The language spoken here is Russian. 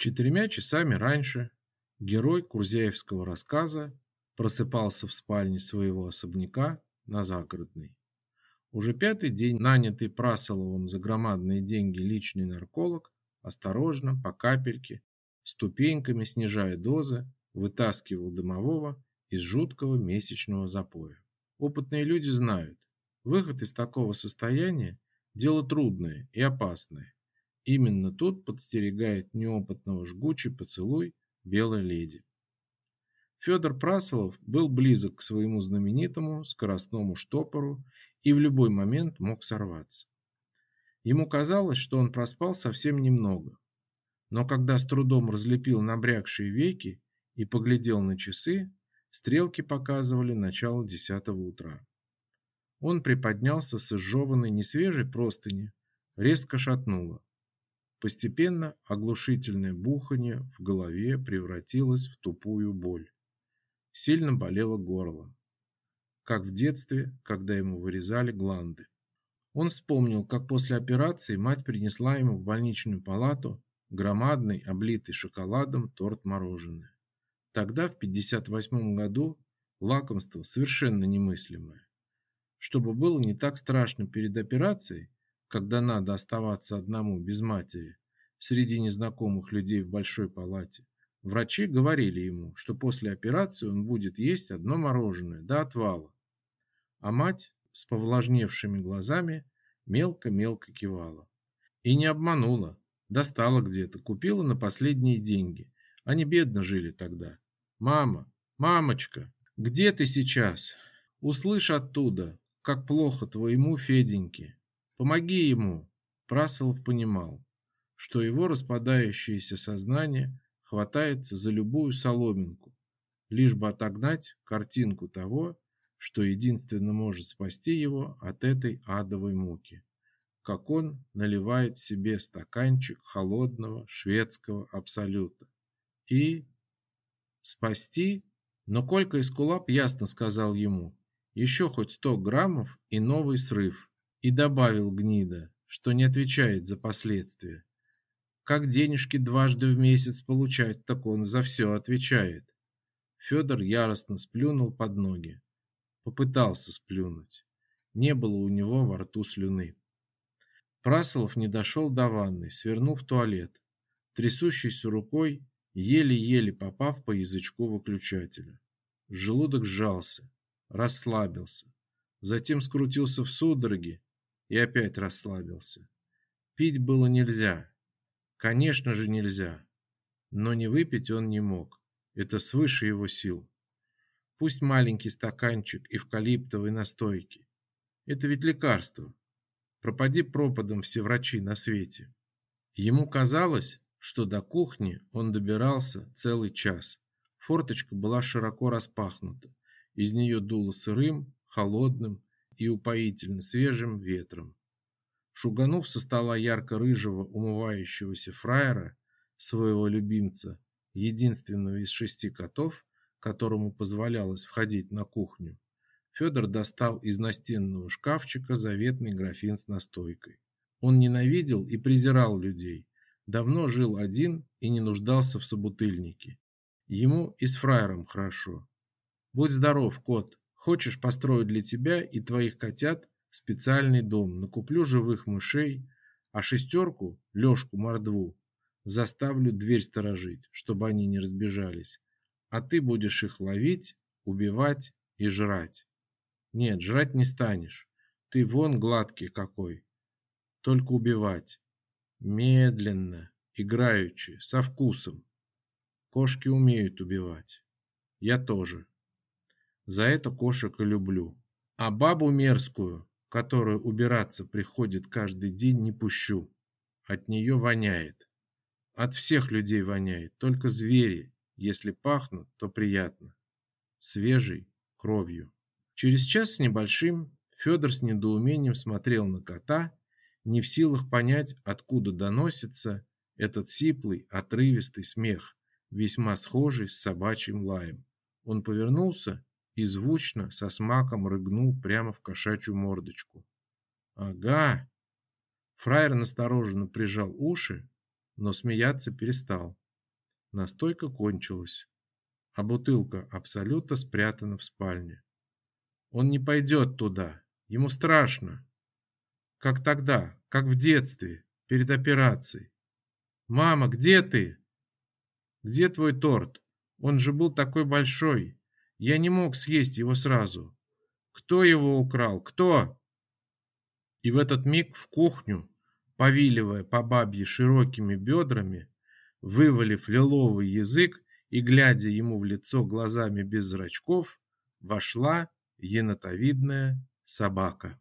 Четырьмя часами раньше герой Курзяевского рассказа просыпался в спальне своего особняка на Загородной. Уже пятый день нанятый Прасоловым за громадные деньги личный нарколог осторожно, по капельке, ступеньками снижая дозы, вытаскивал дымового из жуткого месячного запоя. Опытные люди знают, выход из такого состояния – дело трудное и опасное. Именно тут подстерегает неопытного жгучий поцелуй белой леди. Федор Прасолов был близок к своему знаменитому скоростному штопору и в любой момент мог сорваться. Ему казалось, что он проспал совсем немного. Но когда с трудом разлепил набрякшие веки и поглядел на часы, стрелки показывали начало десятого утра. Он приподнялся с изжеванной несвежей простыни, резко шатнуло. Постепенно оглушительное бухание в голове превратилось в тупую боль. Сильно болело горло, как в детстве, когда ему вырезали гланды. Он вспомнил, как после операции мать принесла ему в больничную палату громадный, облитый шоколадом торт-мороженое. Тогда, в 58 году, лакомство совершенно немыслимое. Чтобы было не так страшно перед операцией, когда надо оставаться одному без матери среди незнакомых людей в большой палате. Врачи говорили ему, что после операции он будет есть одно мороженое до отвала. А мать с повлажневшими глазами мелко-мелко кивала. И не обманула, достала где-то, купила на последние деньги. Они бедно жили тогда. Мама, мамочка, где ты сейчас? Услышь оттуда, как плохо твоему Феденьке. Помоги ему!» Прасолов понимал, что его распадающееся сознание хватается за любую соломинку, лишь бы отогнать картинку того, что единственно может спасти его от этой адовой муки. Как он наливает себе стаканчик холодного шведского абсолюта. И спасти? Но Колька Искулап ясно сказал ему, еще хоть сто граммов и новый срыв. И добавил гнида, что не отвечает за последствия. Как денежки дважды в месяц получать, так он за все отвечает. Федор яростно сплюнул под ноги. Попытался сплюнуть. Не было у него во рту слюны. Прасолов не дошел до ванной, свернул в туалет. Трясущейся рукой, еле-еле попав по язычку выключателя. Желудок сжался, расслабился. Затем скрутился в судороги и опять расслабился. Пить было нельзя. Конечно же нельзя. Но не выпить он не мог. Это свыше его сил. Пусть маленький стаканчик эвкалиптовой настойки. Это ведь лекарство. Пропади пропадом все врачи на свете. Ему казалось, что до кухни он добирался целый час. Форточка была широко распахнута. Из нее дуло сырым, холодным, и упоительно свежим ветром. Шуганув со стола ярко-рыжего умывающегося фраера, своего любимца, единственного из шести котов, которому позволялось входить на кухню, Федор достал из настенного шкафчика заветный графин с настойкой. Он ненавидел и презирал людей, давно жил один и не нуждался в собутыльнике. Ему и с фраером хорошо. Будь здоров, кот, Хочешь, построю для тебя и твоих котят специальный дом, накуплю живых мышей, а шестерку, Лешку Мордву, заставлю дверь сторожить, чтобы они не разбежались. А ты будешь их ловить, убивать и жрать. Нет, жрать не станешь. Ты вон гладкий какой. Только убивать. Медленно, играючи, со вкусом. Кошки умеют убивать. Я тоже. За это кошек и люблю. А бабу мерзкую, которая убираться приходит каждый день, не пущу. От нее воняет. От всех людей воняет, только звери, если пахнут, то приятно. Свежей кровью. Через час с небольшим Федор с недоумением смотрел на кота, не в силах понять, откуда доносится этот сиплый, отрывистый смех, весьма схожий с собачьим лаем. Он повернулся и звучно со смаком рыгнул прямо в кошачью мордочку. «Ага!» Фраер настороженно прижал уши, но смеяться перестал. Настойка кончилась, а бутылка абсолютно спрятана в спальне. Он не пойдет туда, ему страшно. Как тогда, как в детстве, перед операцией. «Мама, где ты?» «Где твой торт? Он же был такой большой. Я не мог съесть его сразу. Кто его украл? Кто?» И в этот миг в кухню, повиливая по бабье широкими бедрами, вывалив лиловый язык и глядя ему в лицо глазами без зрачков, вошла енотовидная собака.